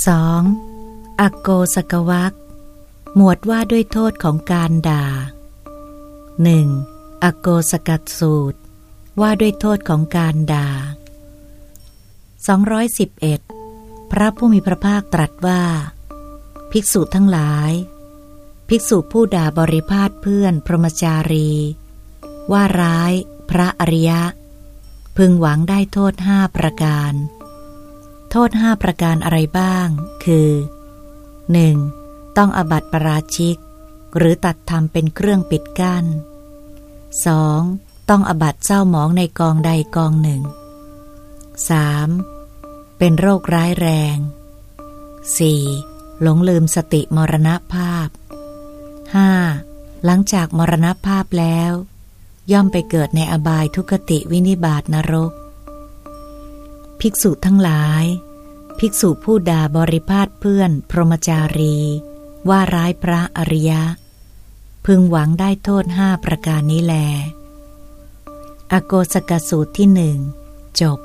2. อโกสกวักหมวดว่าด้วยโทษของการด่า 1. อโกสกัดสูตร ว่าด้วยโทษของการด่า 211 พระผู้มีพระภาคตรัสว่า ภิกษุทั้งหลาย ภิกษุผู้ด่าบริพาทเพื่อนพรหมจารี ว่าร้าย พระอริยะ พึงหวังได้โทษห้าประการ โทษห้าประการอะไรบ้าง คือ 1. ต้องอบัติปราชิก หรือตัดทำเป็นเครื่องปิดกัน้น 2. ต้องอบัติเศร้าหมองในกองใดกองหนึ่ง 3. เป็นโรคร้ายแรง 4. หลงลืมสติมรณภาพ 5. หลังจากมรณภาพแล้ว ย่อมไปเกิดในอบายทุกติวินิบาตนรก ภิกษุทั้งหลาย ภิกษุผู้ด่าบริพาทเพื่อน พรหมจารี ว่าร้ายพระอริยะ พึงหวังได้โทษห้าประการนี้แล อโกสกสูตรที่หนึ่งจบ